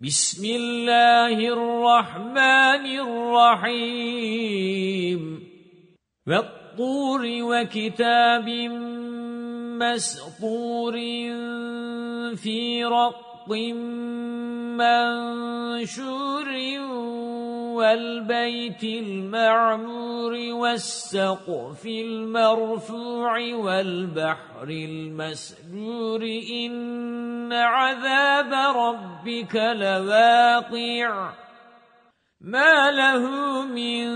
بسم الله الرحمن الرحيم. والطور وكتاب مسطور في رق منشور والبيت المعمور والسقف المرفوع والبحر المسجور إن عذاب ربك لواقع ما له من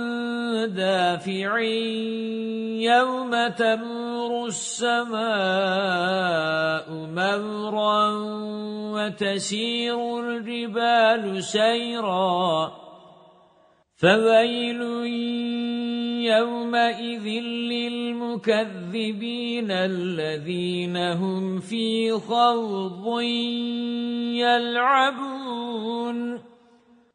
دافع يوم تمور السماء مورا وتسير الجبال سيرا فويل يومئذ للمكذبين الذين هم في خوض يلعبون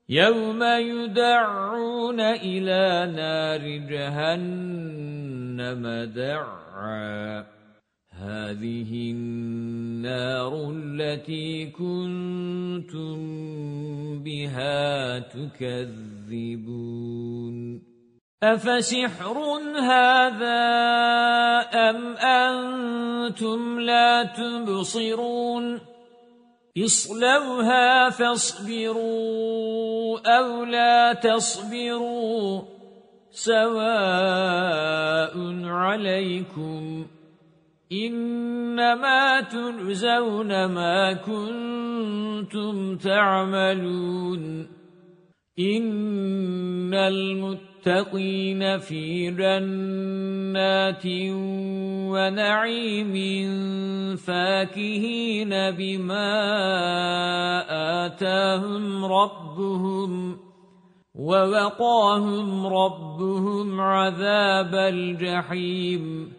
يَوْمَ يُدَعُّونَ إِلَى نَارِ جَهَنَّمَ دَعًّا هَذِهِ النَّارُ الَّتِي كُنتُم بِهَا تُكَذِّبُونَ أَفَسِحْرٌ هَذَا أَمْ أَنْتُمْ لَا تُبْصِرُونَ اصلوها فاصبروا أو لا تصبروا سواء عليكم إنما تنزون ما كنتم تعملون. إن المتقين في جنات ونعيم فاكهين بما آتاهم ربهم ووقاهم ربهم عذاب الجحيم.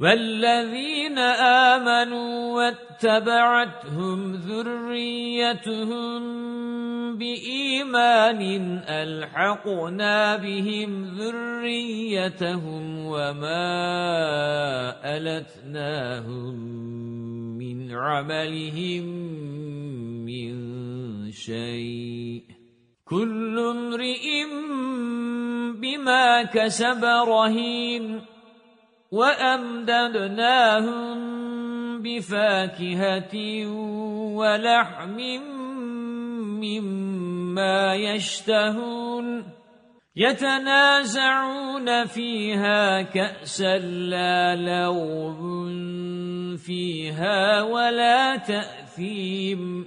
والذين آمنوا واتبعتهم ذريتهم بإيمان ألحقنا بهم ذريتهم وما ألتناهم من عملهم من شيء كل امرئ بما كسب رهين وأمددناهم بفاكهة ولحم مما يشتهون يتنازعون فيها كأسا لا لغب فيها ولا تأثيم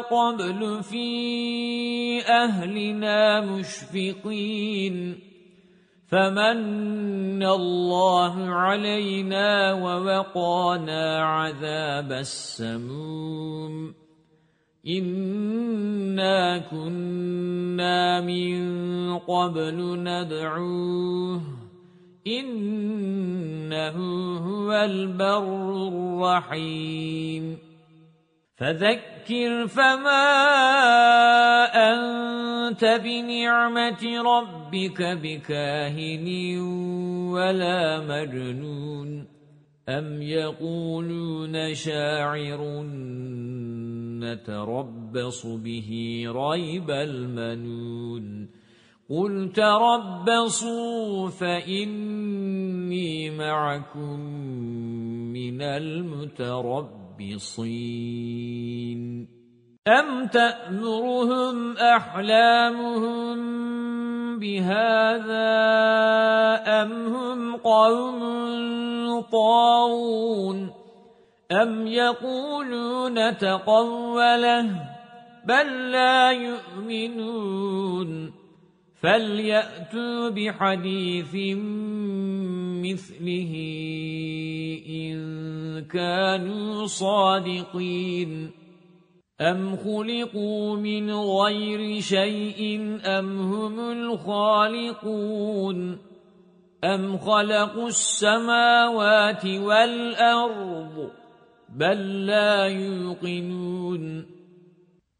قَبْلُ فِي أَهْلِنَا مُشْفِقِينَ. فَمَنَّ اللَّهُ عَلَيْنَا وَوَقَانَا عَذَابَ السَّمُومِ. إِنَّا كُنَّا مِن قَبْلُ نَدْعُوهُ. إِنَّهُ هُوَ الْبَرُّ الرَّحِيمُ. فَذَكِّرْ فَمَا أَنْتَ بِنِعْمَةِ رَبِّكَ بِكَاهِنٍ وَلَا مَجْنُونٍ أَمْ يَقُولُونَ شَاعِرٌ نتربص به ريب المنون قل تربصوا فإني معكم من المتربصين أَمْ تَأْمُرُهُمْ أَحْلَامُهُمْ بِهَذَا أَمْ هُمْ قَوْمٌ طَاغُونَ أَمْ يَقُولُونَ تَقَوَّلَهُ بَل لَّا يُؤْمِنُونَ فَلْيَأْتُوا بِحَدِيثٍ مِثْلِهِ إِن كَانُوا صَادِقِينَ. أَمْ خُلِقُوا مِنْ غَيْرِ شَيْءٍ أَمْ هُمُ الْخَالِقُونَ. أَمْ خَلَقُوا السَّمَاوَاتِ وَالْأَرْضَ بَل لَّا يُوقِنُونَ.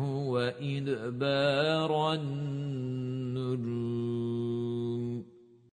وَإِدْبَارَ النُّجُومِ